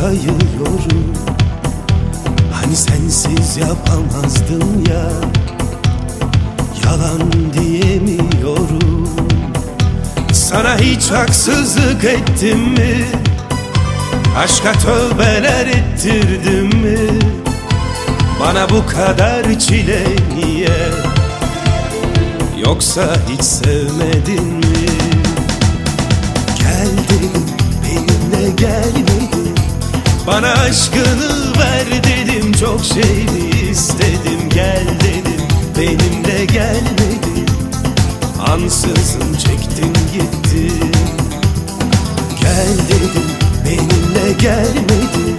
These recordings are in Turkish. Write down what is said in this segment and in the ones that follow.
sayıyorum Hani sensiz yapamazdım ya Yalan diyemiyorum Sana hiç haksızlık ettim mi? Aşka tövbeler ettirdim mi? Bana bu kadar çile niye? Yoksa hiç sevmedin mi? Gel dedim benimle gelmedin bana aşkını ver dedim çok şey istedim. Gel dedim benimle gelmedin Ansızın çektin gittin Gel dedim benimle gelmedin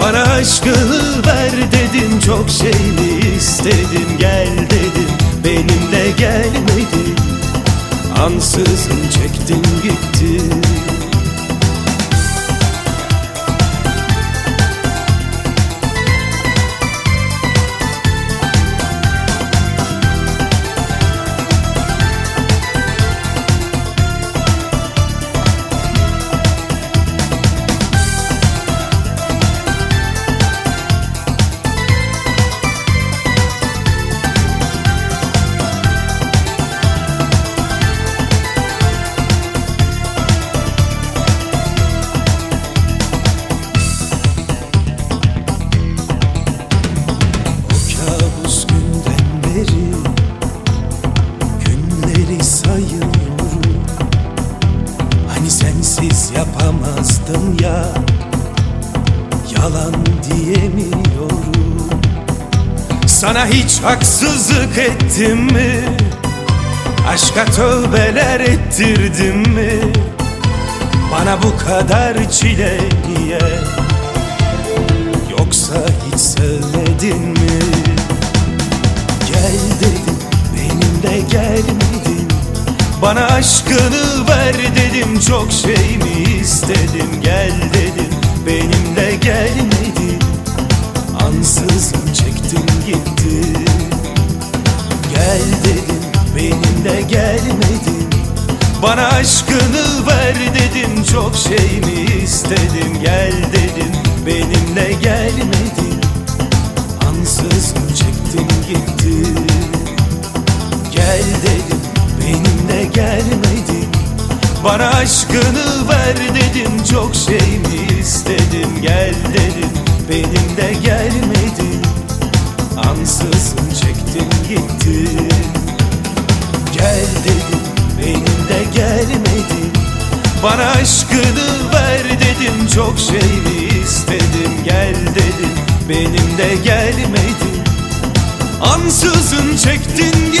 Bana aşkını ver dedim çok şey istedim. Gel dedim benimle gelmedin Ansızın çektin gittin Sayıyorum Hani sensiz yapamazdım ya Yalan diyemiyorum Sana hiç haksızlık ettim mi? Aşka tövbeler ettirdim mi? Bana bu kadar çile niye? Yoksa hiç sevmedin mi? Bana aşkını ver dedim çok şey mi istedim? Gel dedim benimle gelmedin Ansızın çektin gittin Gel dedim benimle gelmedin Bana aşkını ver dedim çok şey mi istedim? Gel dedim benimle gelmedin Ansızın çektin gittin Gel dedim gelmedin Bana aşkını ver dedim çok şey mi istedim? Gel dedim benimle gelmedin Ansızın çektin gittin Gel dedim benimle gelmedin Bana aşkını ver dedim çok şey mi istedim? Gel dedim benimle gelmedin Ansızın çektin